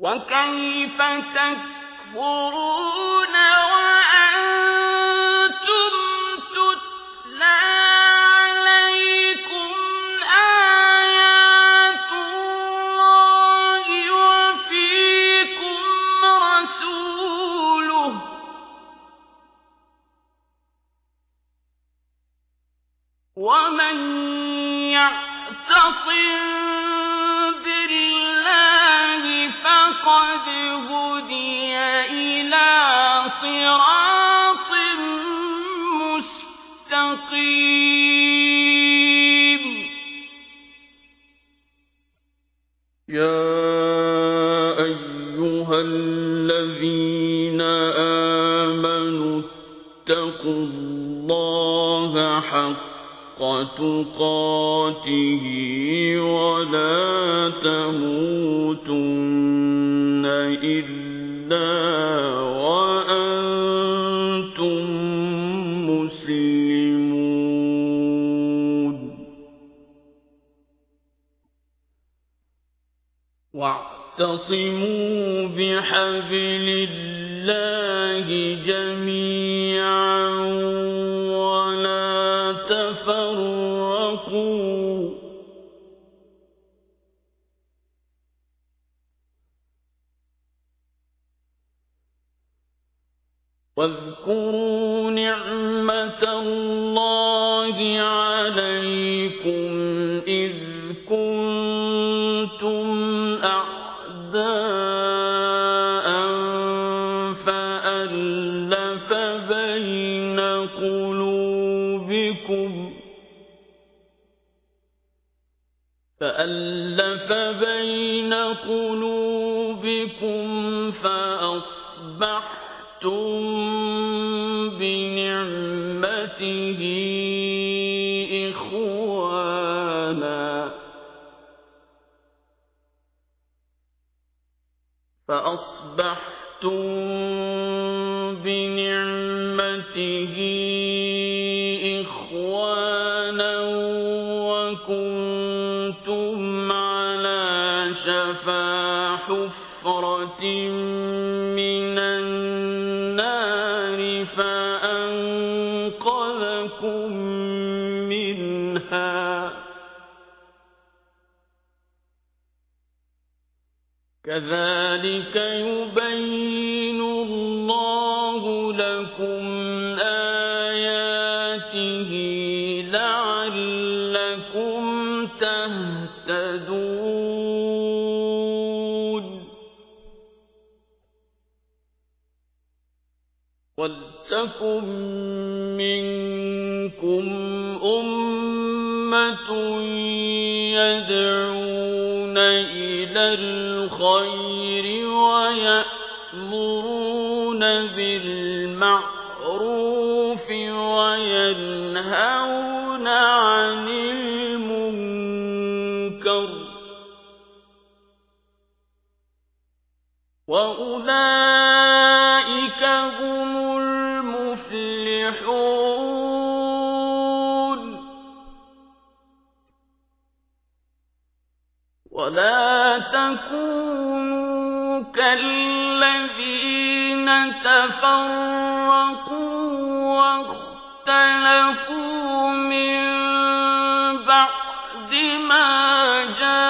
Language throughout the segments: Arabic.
وكيف تكفرون وأنتم تتلى عليكم آيات الله وفيكم رسوله ومن يعتصم صراط مستقيم. يا أيها الذين آمنوا اتقوا الله حق تقاته ولا تموتن إلا واعتصموا بحبل الله جميعا ولا تفرقوا. واذكروا نعمة الله فألف بين قلوبكم فأصبحتم بنعمته إخوانا فأصبحتم بنعمته شفا حفرة من النار فأنقذكم منها. كذلك يبين ولتكن منكم أمة يدعون إلى الخير ويأمرون بالمعروف ولا تكونوا كالذين تفرقوا واختلفوا من بعد ما جاءهم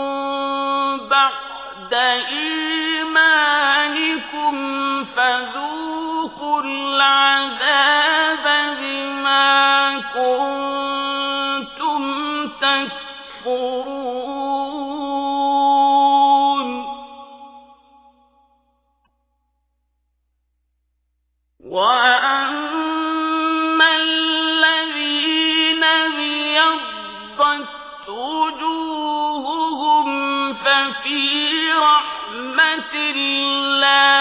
بعد إيمانكم فذوقوا في رحمة الله.